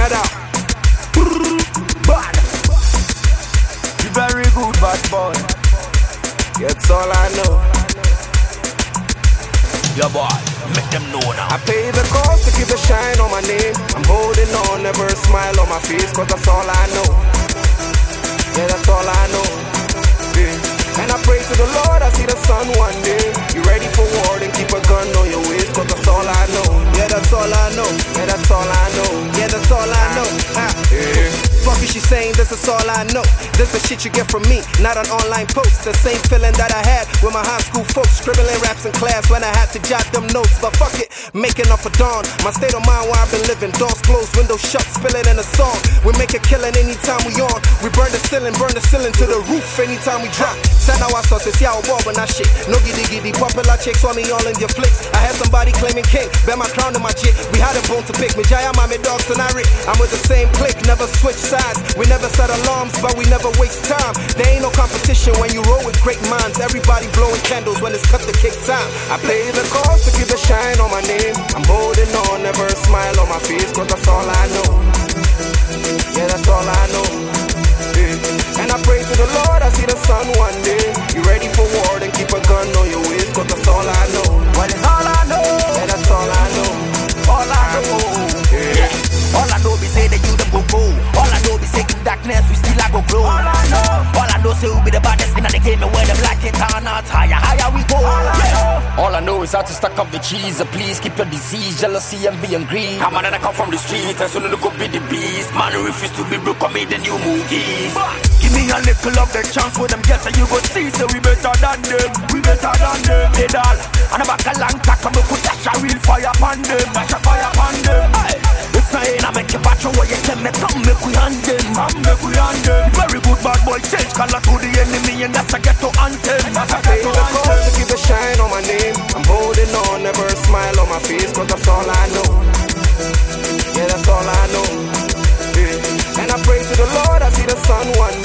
Meda. Bad. You very good, bad boy. That's all I know. Yeah, boy. Make them know now. I pay the cost to keep the shine on my name. I'm holding on, never a smile on my face, cause that's all I know. Yeah, that's all I know. Yeah. And I pray to the Lord, I see the sun one day. You ready for war, then keep a gun on your waist, cause that's all I know. That's all I know. Yeah, that's all I know. Yeah, that's all I know. Ah. Yeah. Fuck is she saying? This is all I know. This the shit you get from me, not an online post. The same feeling that I had with my high school folks, scribbling raps in class when I had to jot them notes. But fuck it, making up for dawn. My state of mind where I've been living. Doors closed, windows shut, spill it in a song. We make a killing anytime we on. We burn the ceiling, burn the ceiling to the roof anytime we drop. Send our sources, yeah, war when I shit. No giddy giddy, popular chicks on me all in your flicks. I had somebody claiming king, bear my crown to my jit. We had a bone to pick. Me Jaya, my dogs, and I I'm with the same clique, never switch sides. We never set alarms, but we never waste time. There ain't no competition when you roll with great minds. Everybody blowing candles when it's cut the cake time. I play the cost to keep the shine on my name. I'm holding on, never a smile on my face, cause that's all I know. Like not higher, higher we go. All I know. All I know is how to stack up the cheese. Please keep your disease, jealousy, envy, and greed. I'm an I come from the street, and soon to go be the beast. Man, who refuse to be broke, I made the new movies. Give me a little of the chance with them get and you go see, so we better than them. We better than them. They all. And I'm back a long tack, and we put dash a real fire upon them. Dash a fire boy, to the enemy, and that's a ghetto anthem. That's a ghetto the cost to anthem. keep the shine on my name. I'm holding on, never a smile on my face, cause that's all I know. Yeah, that's all I know. Yeah. And I pray to the Lord, I see the sun one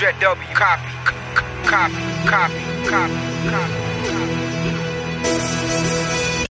Jet W. Copy. Copy. Copy. Copy. Copy. Copy.